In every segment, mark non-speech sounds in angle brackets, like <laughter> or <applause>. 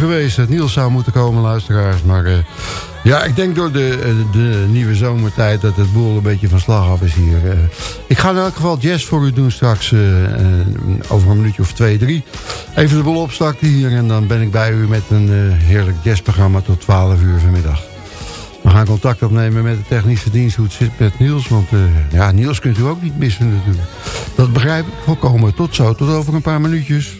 geweest dat Niels zou moeten komen, luisteraars. Maar uh, ja, ik denk door de, de nieuwe zomertijd dat het boel een beetje van slag af is hier. Uh, ik ga in elk geval jazz voor u doen straks over een minuutje of twee, drie. Even de boel opstarten hier en dan ben ik bij u met een heerlijk jazzprogramma tot 12 uur vanmiddag. We gaan contact opnemen met de technische dienst hoe het zit met Niels. Want ja, Niels kunt u ook niet missen natuurlijk. Dat begrijp ik volkomen. Tot zo, tot over een paar minuutjes.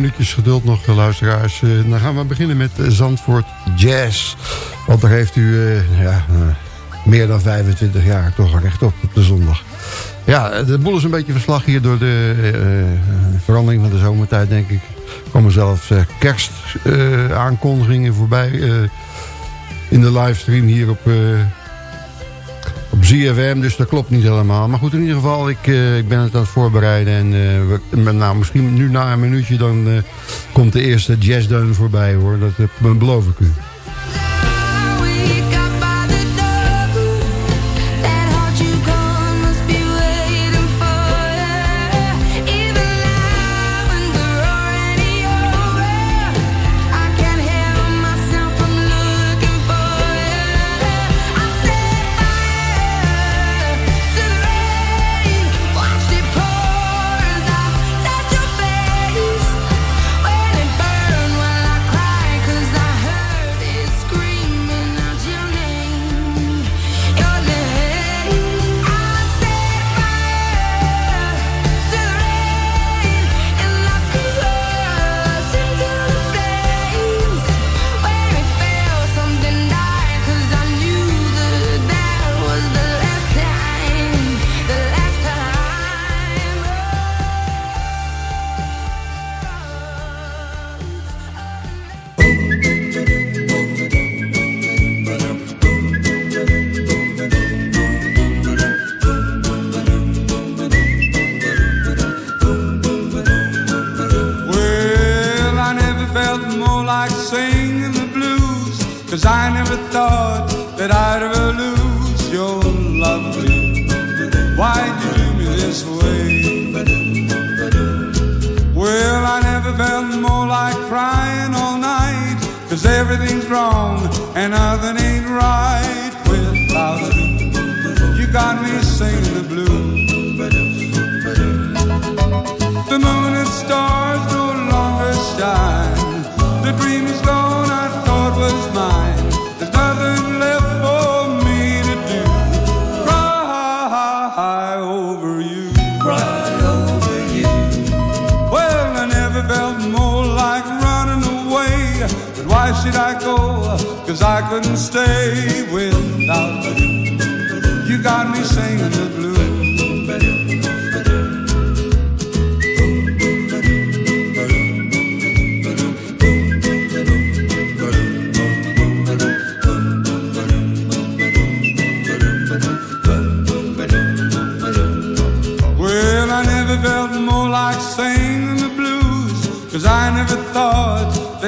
Minuutjes geduld nog, eh, luisteraars. Uh, dan gaan we beginnen met eh, Zandvoort Jazz. Want daar heeft u ja, meer dan 25 jaar toch recht op op de zondag. Ja, de boel is een beetje verslag hier door de verandering van de zomertijd, denk ik. Er komen zelfs kerstaankondigingen voorbij in de livestream hier op ZFM, dus dat klopt niet helemaal. Maar goed, in ieder geval, ik, uh, ik ben het aan het voorbereiden. En uh, we, nou, misschien nu na een minuutje, dan uh, komt de eerste jazzdeun voorbij hoor. Dat beloof ik u.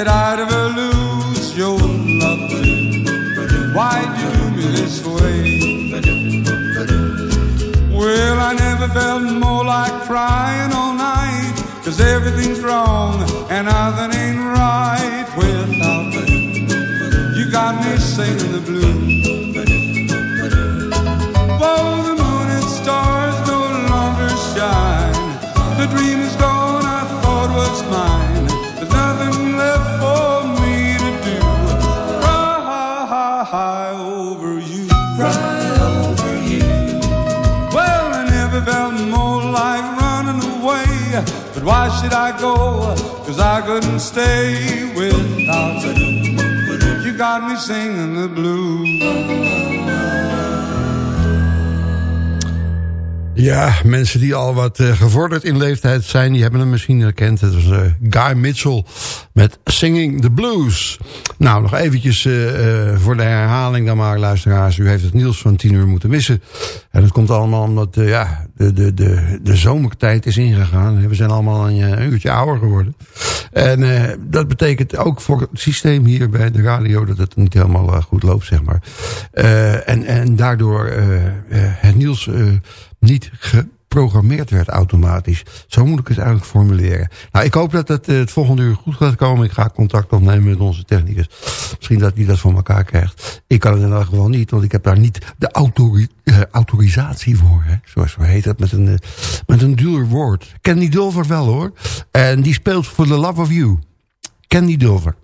that I'd ever lose your love. Why'd you do me this way? Well, I never felt more like crying all night. Cause everything's wrong and nothing ain't right without you. You got me singing the blues. But why should I go? Cause I couldn't stay without you. You got me singing the blues. Ja, mensen die al wat uh, gevorderd in leeftijd zijn... die hebben hem misschien herkend. Het was uh, Guy Mitchell met Singing the Blues. Nou, nog eventjes uh, voor de herhaling dan maar, luisteraars. U heeft het nieuws van tien uur moeten missen. En dat komt allemaal omdat ja, de, de, de, de zomertijd is ingegaan. We zijn allemaal een, een uurtje ouder geworden. En dat betekent ook voor het systeem hier bij de radio... dat het niet helemaal goed loopt, zeg maar. en, en daardoor het nieuws niet geprogrammeerd werd automatisch. Zo moet ik het eigenlijk formuleren. Nou, ik hoop dat het het volgende uur goed gaat komen. Ik ga contact opnemen met onze technicus. Misschien dat hij dat voor elkaar krijgt. Ik kan het in ieder geval niet, want ik heb daar niet de uh, autorisatie voor. Hè? Zoals we heet dat met een, uh, met een duur woord. Candy Dulver wel hoor. En die speelt For the Love of You. Candy Dulver.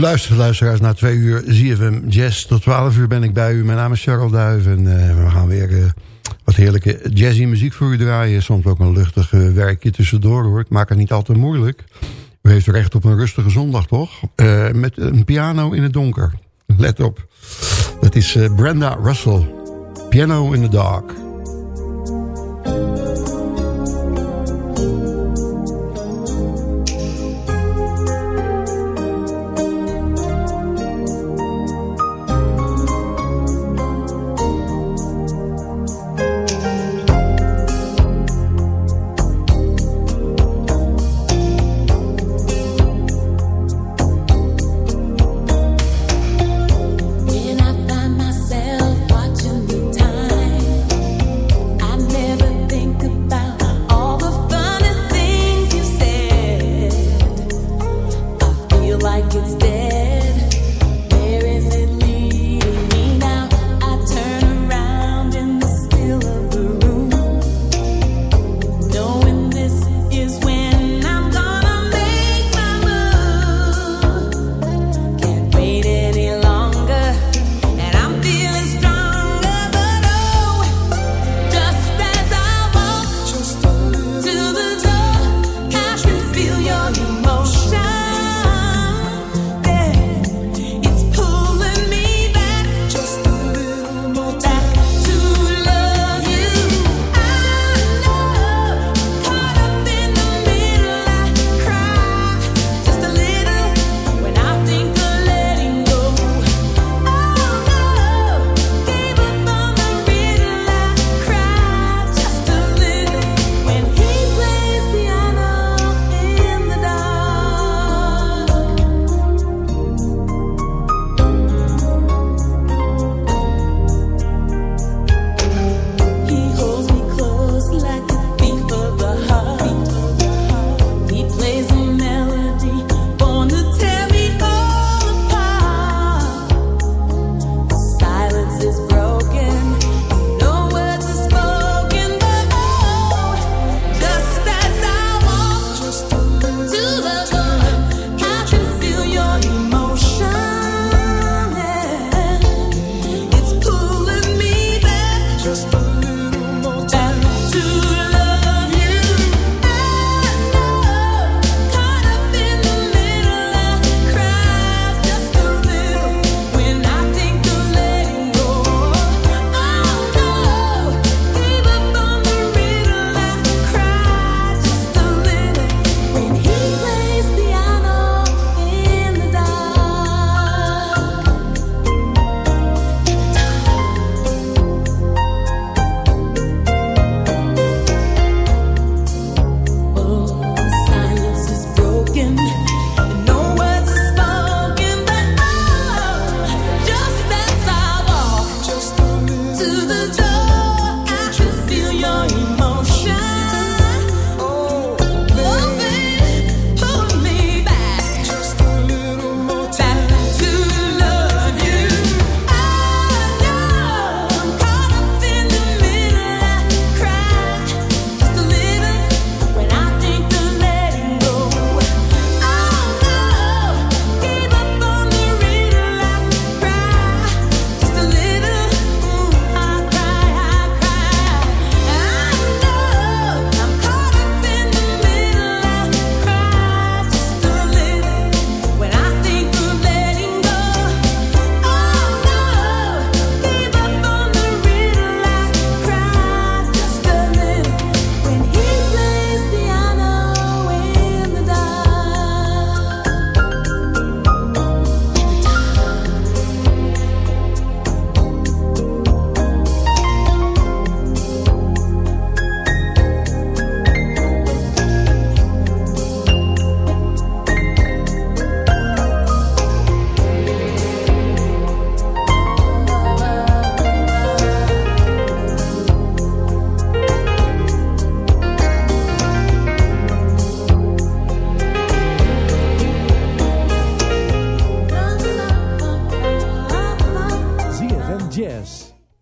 U luistert luisteraars naar twee uur ZFM Jazz. Tot twaalf uur ben ik bij u. Mijn naam is Charles Duif en uh, we gaan weer uh, wat heerlijke jazzy muziek voor u draaien. Soms ook een luchtig uh, werkje tussendoor hoor. Ik maak het niet altijd moeilijk. U heeft recht op een rustige zondag toch? met een piano in het donker. Let op. Dat is Brenda Russell. Piano in the Dark.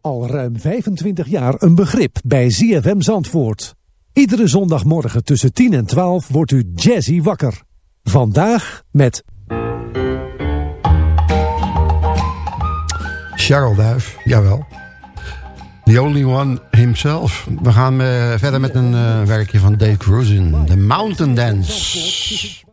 Al ruim 25 jaar een begrip bij ZFM Zandvoort. Iedere zondagmorgen tussen 10 en 12 wordt u jazzy wakker. Vandaag met... Charles Duif, jawel. The Only One himself. We gaan eh, verder met een eh, werkje van Dave Cruzin. The Mountain Dance.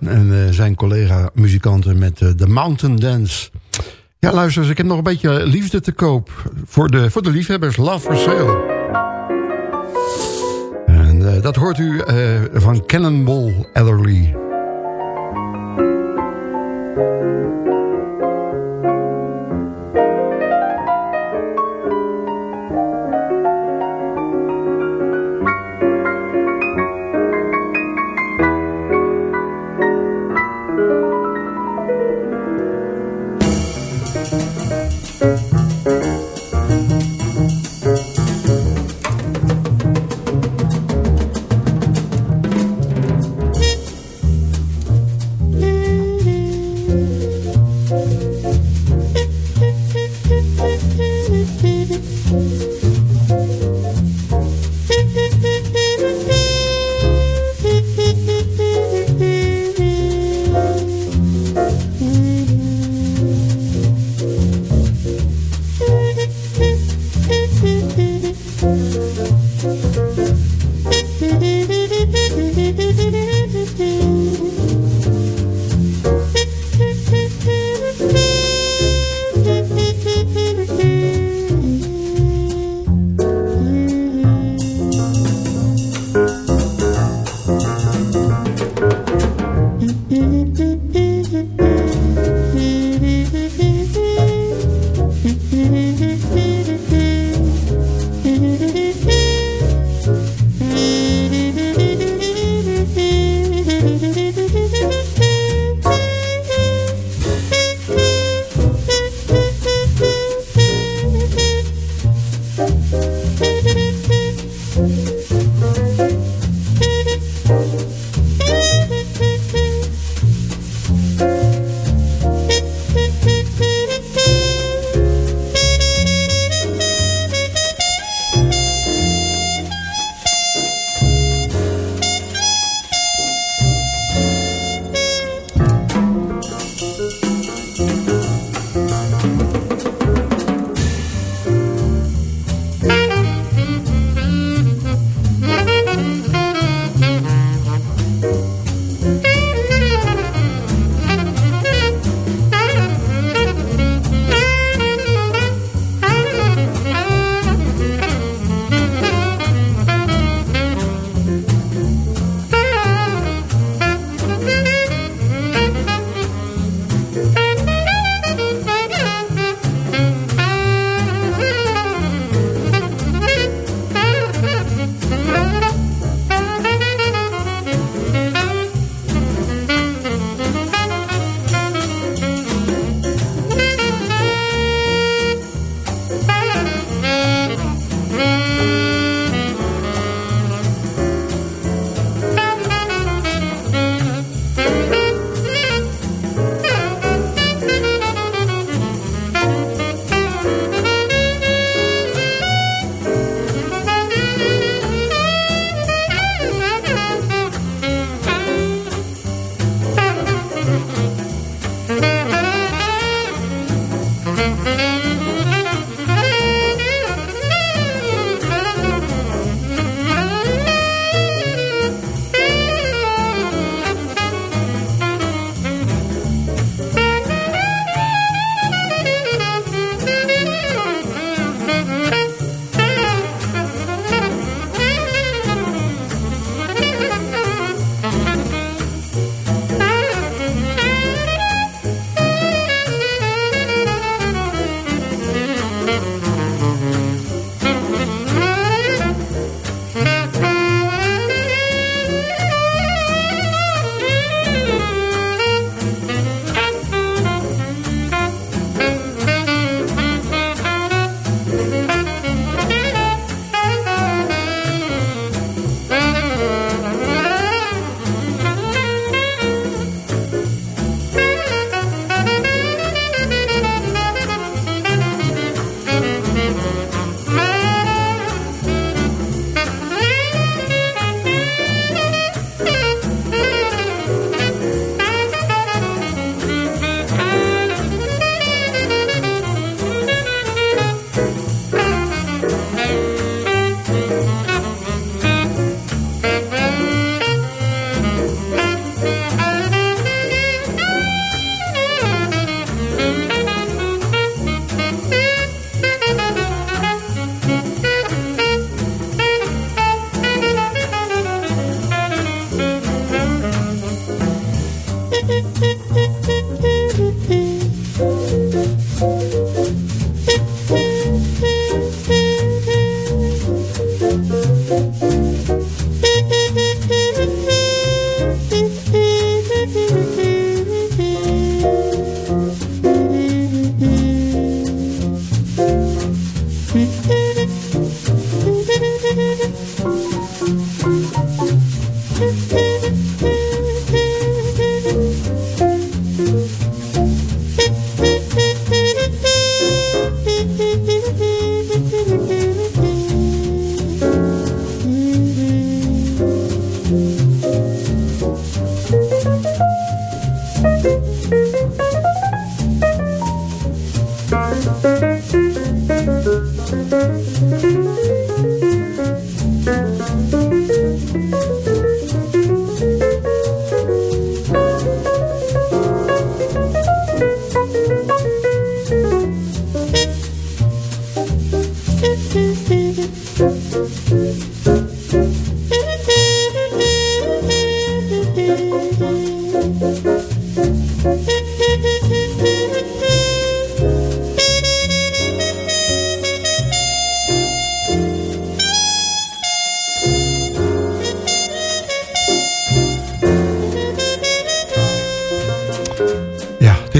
En zijn collega-muzikanten met de Mountain Dance. Ja, luister ik heb nog een beetje liefde te koop. Voor de, voor de liefhebbers, Love for Sale. En dat hoort u van Cannonball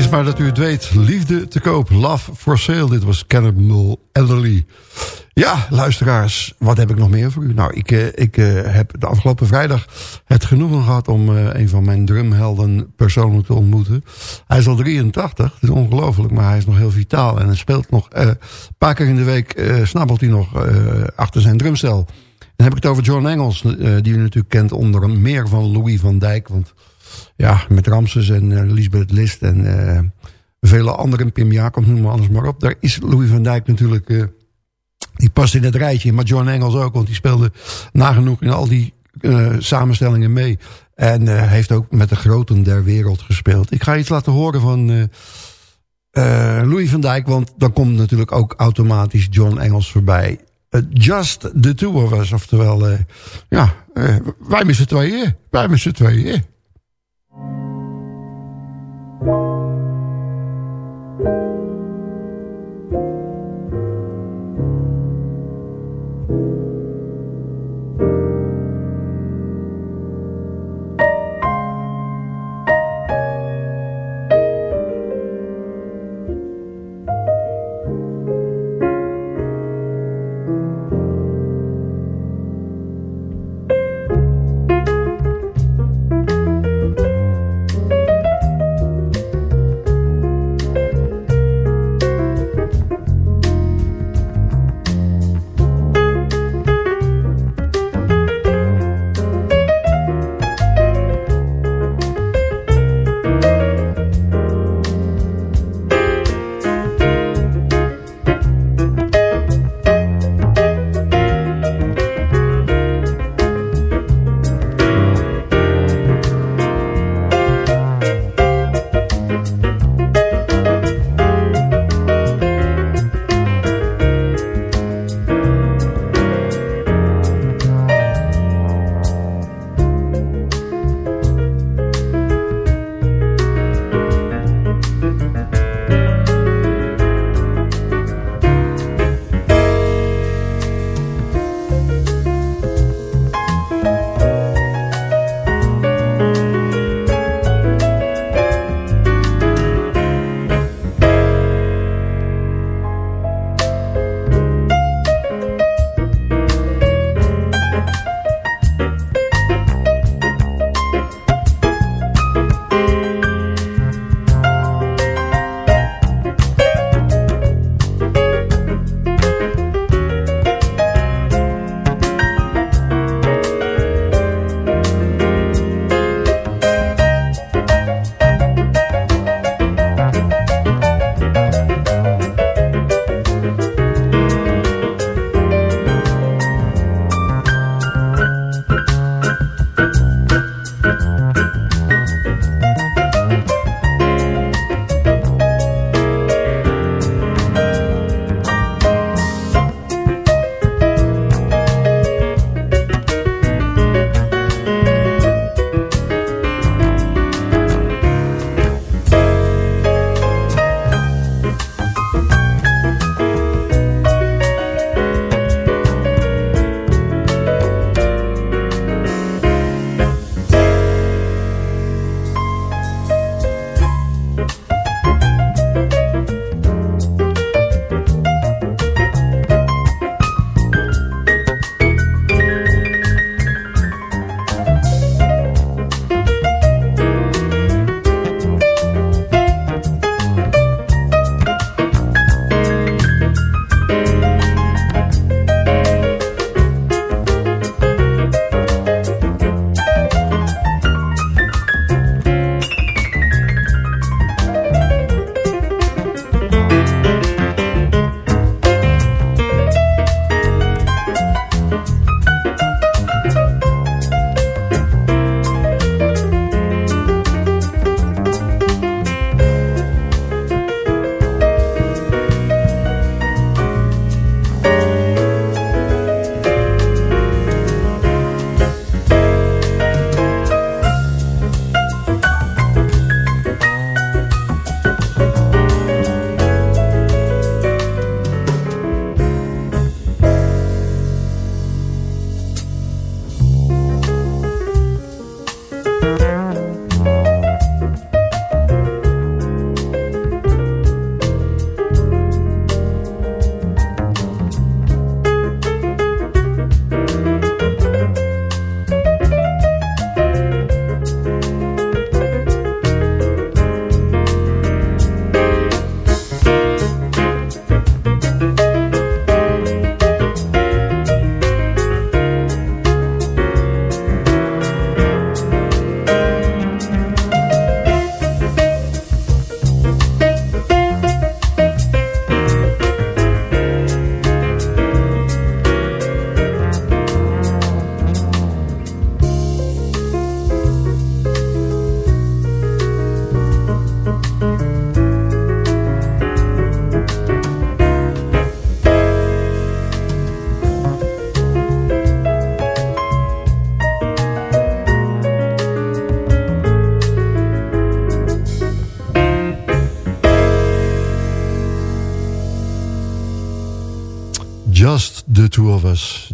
Ellerly. maar dat u het weet. Liefde te koop. Love for sale. Dit was Cannibal Elderly. Ja, luisteraars. Wat heb ik nog meer voor u? Nou, ik, eh, ik uh, heb de afgelopen vrijdag het genoegen gehad... om uh, een van mijn drumhelden persoonlijk te ontmoeten. Hij is al 83. Het is ongelooflijk, maar hij is nog heel vitaal. En hij speelt nog... een paar keer in de week snabbelt hij nog achter zijn drumstel. Dan heb ik het over John Engels... die u natuurlijk kent onder meer van Louis van Dijk... want ja, met Ramses en uh, Lisbeth List en uh, vele anderen. Pim Jacob, noem maar anders maar op. Daar is Louis van Dijk natuurlijk... Uh, die past in het rijtje. Maar John Engels ook, want die speelde nagenoeg in al die samenstellingen mee. En heeft ook met de groten der wereld gespeeld. Ik ga iets laten horen van Louis van Dijk. Want dan komt natuurlijk ook automatisch John Engels voorbij. just the two of us. Oftewel, ja, wij z'n tweeën. Wij met z'n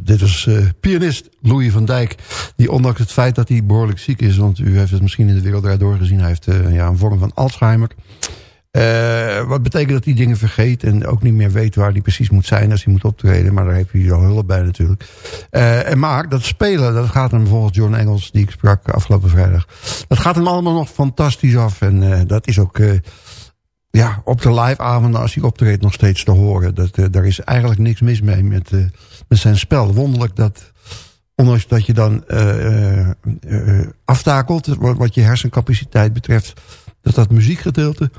Dit was uh, pianist Louis van Dijk. Die ondanks het feit dat hij behoorlijk ziek is... want u heeft het misschien in de wereld daardoor gezien... hij heeft uh, ja, een vorm van Alzheimer. Uh, wat betekent dat hij dingen vergeet... en ook niet meer weet waar hij precies moet zijn als hij moet optreden. Maar daar heeft hij al hulp bij natuurlijk. en maar dat spelen, dat gaat hem volgens John Engels... die ik sprak afgelopen vrijdag... dat gaat hem allemaal nog fantastisch af. En dat is ook ja, op de live avonden als hij optreedt nog steeds te horen. Dat, uh, daar is eigenlijk niks mis mee met, uh, met zijn spel. Wonderlijk dat, ondanks dat je dan uh, aftakelt, wat, wat, je hersencapaciteit betreft, dat dat muziekgedeelte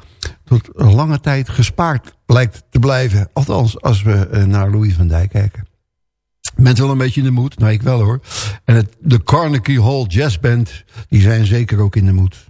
tot lange tijd gespaard lijkt te blijven. Althans, als we naar Louis van Dijk kijken. Bent wel een beetje in de moed? Nou, ik wel hoor. En het, de Carnegie Hall Jazz Band, die zijn zeker ook in de moed.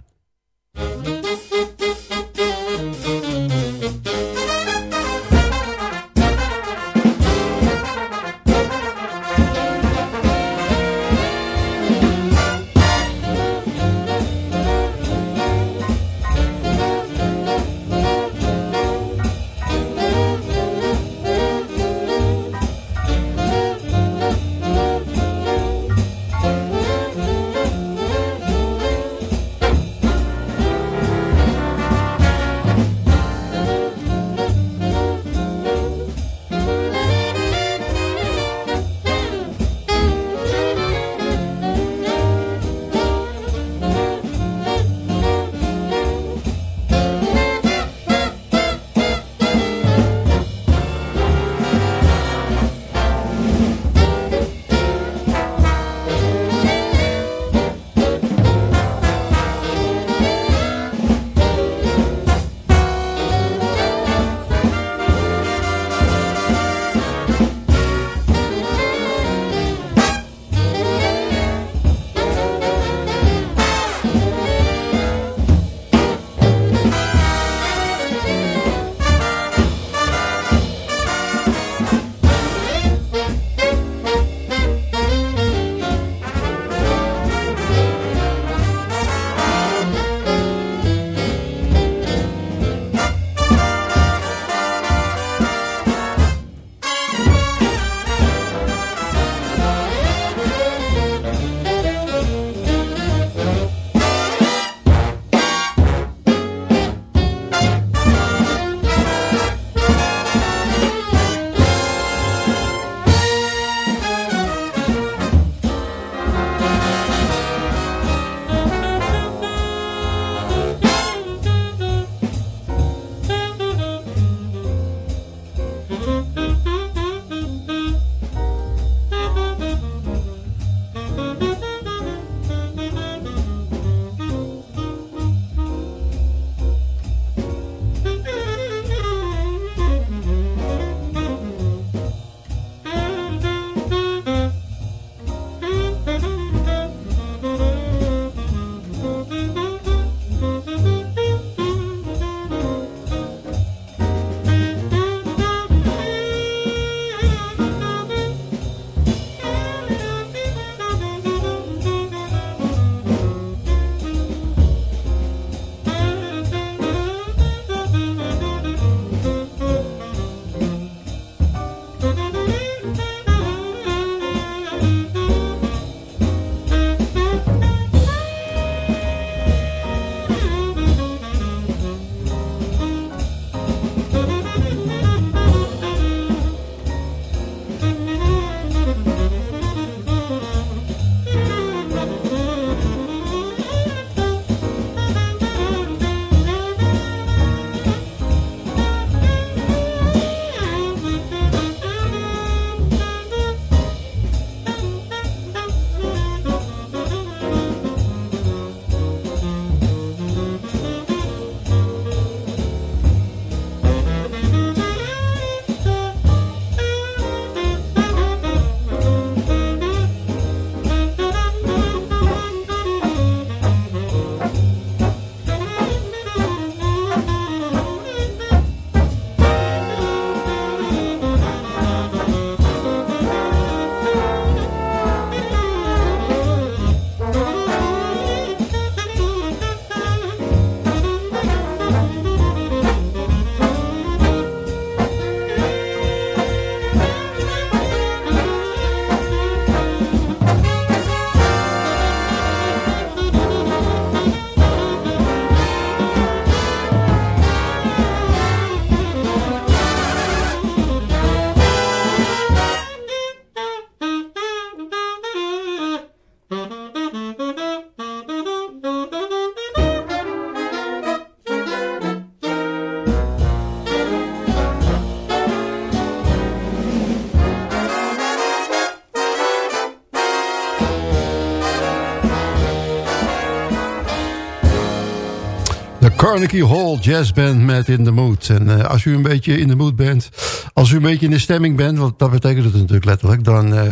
Carnegie Hall Jazz Band met In The Mood. En uh, als u een beetje in de mood bent, als u een beetje in de stemming bent... want dat betekent het natuurlijk letterlijk... dan uh,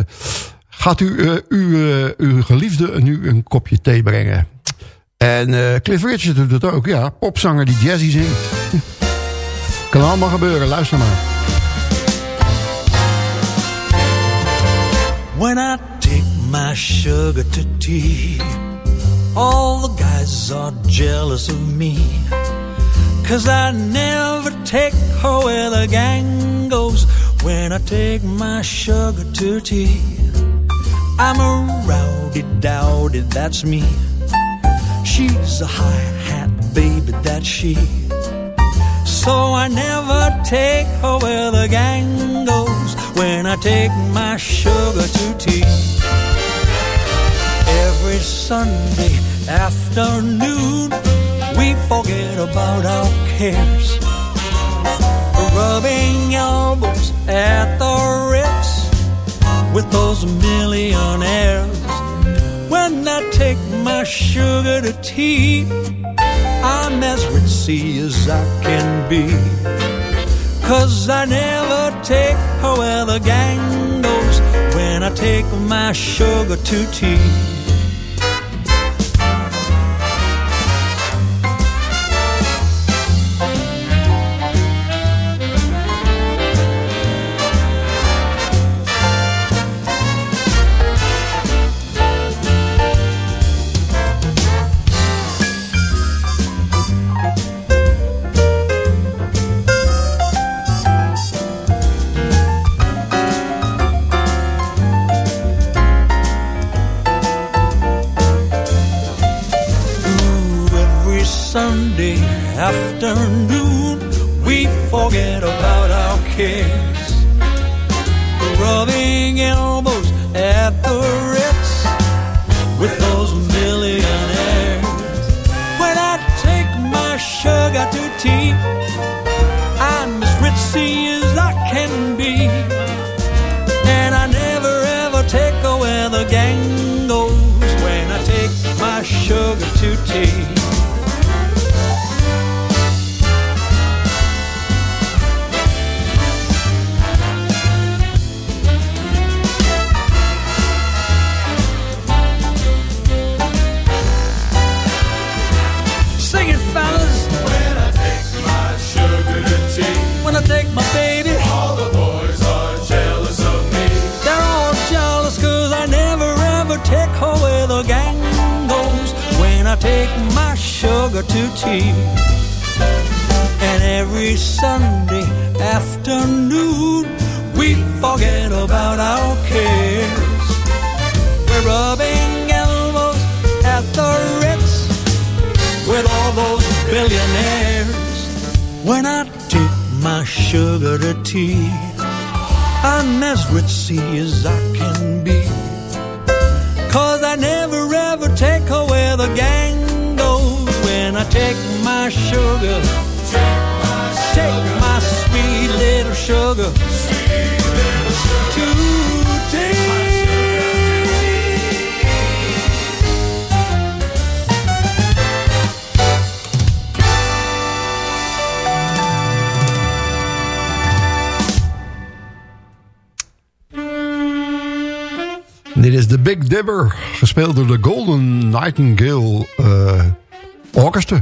gaat u uh, uw, uw geliefde nu een kopje thee brengen. En Cliff Richard doet het ook, ja. Popzanger die jazzy zingt. <laughs> kan allemaal gebeuren, luister maar. When I take my sugar to tea All the guys are jealous of me. Cause I never take her where the gang goes. When I take my sugar to tea I'm a rowdy dowdy, that's me. She's a high hat baby, that's she. So I never take her where the gang goes. When I take my sugar to tea Every Sunday afternoon we forget about our cares. Rubbing elbows at the Ritz with those millionaires. When I take my sugar to tea, I'm as ritzy as I can be. Cause I never take where the gang goes when I take my sugar to tea. When I take my sugar to tea, I'm as ritzy as I can be. Cause I never ever take away the gang goes. when I take my sugar. Take my, take my sweet little sugar. Sweet little sugar. To take. De Big Dibber, gespeeld door de Golden Nightingale uh, Orchestra.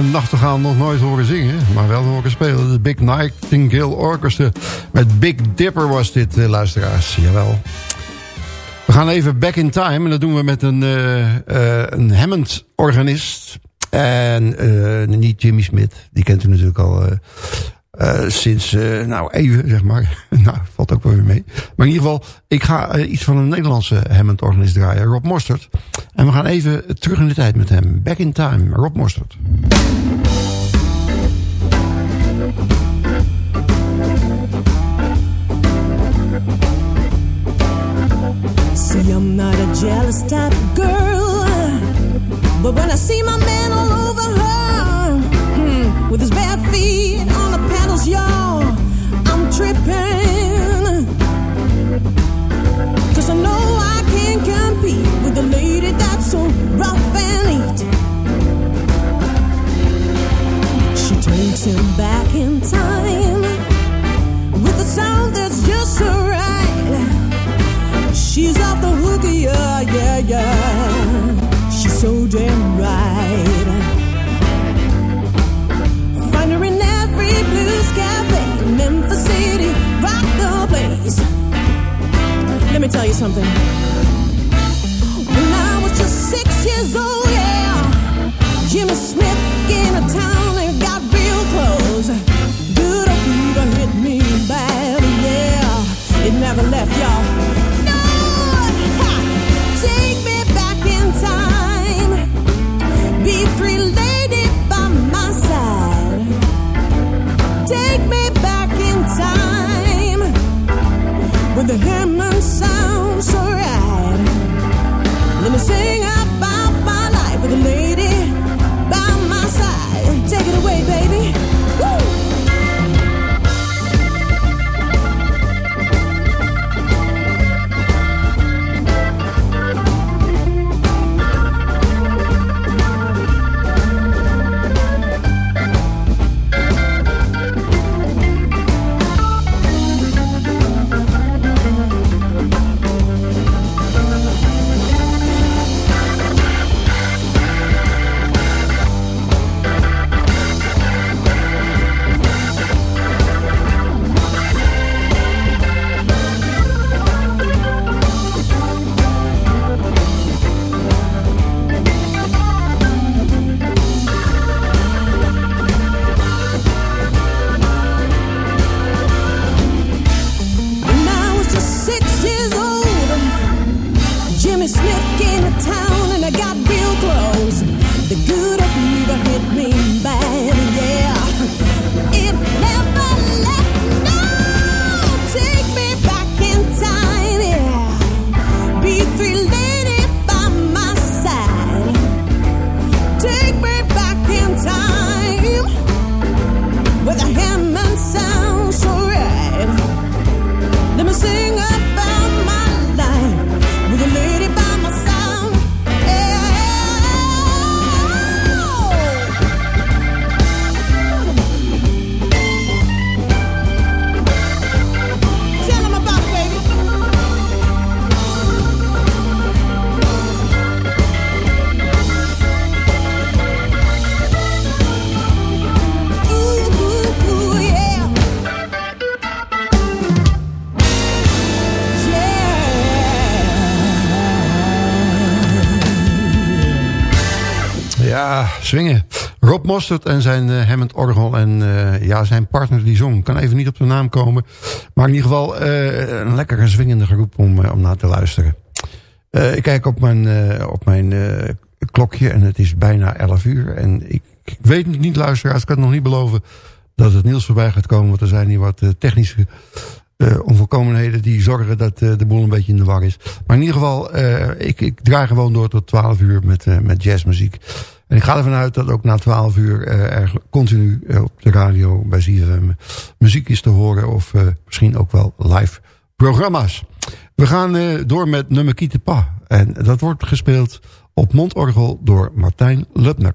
Een nachtegaal nog nooit horen zingen, maar wel horen spelen. De Big Nightingale Orchestra. Met Big Dipper was dit, uh, luisteraars. Jawel. We gaan even back in time en dat doen we met een, uh, een Hammond-organist. En niet Jimmy Smith, die kent u natuurlijk al uh, sinds, uh, nou even zeg maar. <laughs> nou, valt ook wel weer mee. Maar in ieder geval, ik ga uh, iets van een Nederlandse Hammond-organist draaien. Rob Mostert. En we gaan even terug in de tijd met hem. Back in time, Rob Mostert. See, I'm not a jealous type girl. But when I see my man all over hmm, with pedals, y'all, I'm tripping. Cause I know I can't compete with a lady that's so rough and neat. She takes him back in time with a sound that's just so right. She's off the hook, yeah, yeah, yeah. She's so damn swingen. Rob Mostert en zijn uh, Hammond Orgel en uh, ja, zijn partner die zong. Kan even niet op de naam komen. Maar in ieder geval uh, een lekkere zwingende groep om, om naar te luisteren. ik kijk op mijn, op mijn klokje en het is bijna 11 uur. En ik, ik weet niet, luisteraars, ik kan het nog niet beloven dat het nieuws voorbij gaat komen. Want er zijn hier wat technische onvolkomenheden die zorgen dat de boel een beetje in de war is. Maar in ieder geval, ik, ik draai gewoon door tot 12 uur met, met jazzmuziek. En ik ga ervan uit dat ook na 12 uur uh, er continu uh, op de radio bij ZFM muziek is te horen. Of uh, misschien ook wel live programma's. We gaan door met nummer Kiete Pa. En dat wordt gespeeld op mondorgel door Martijn Lutner.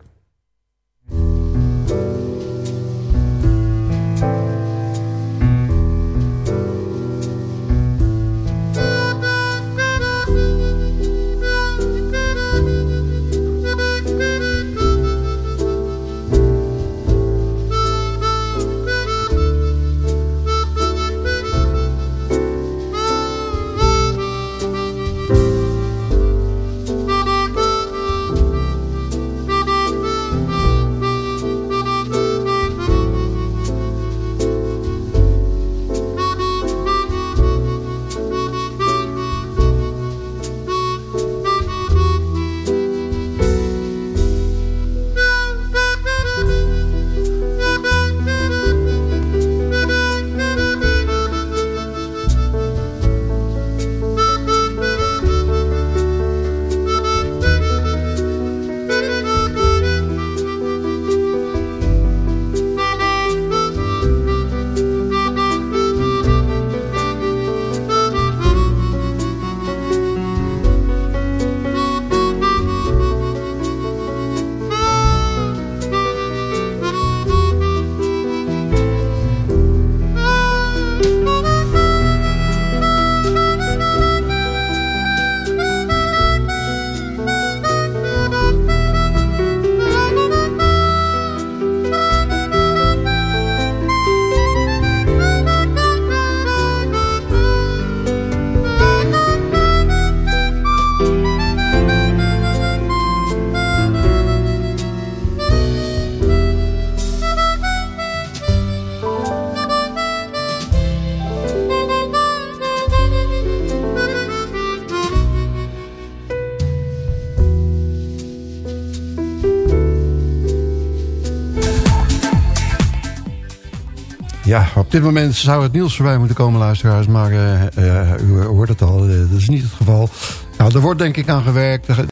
Dit moment zou het nieuws voorbij moeten komen, luisteraars. Maar uh, uh, u hoort het al, uh, dat is niet het geval. Nou, er wordt denk ik aan gewerkt.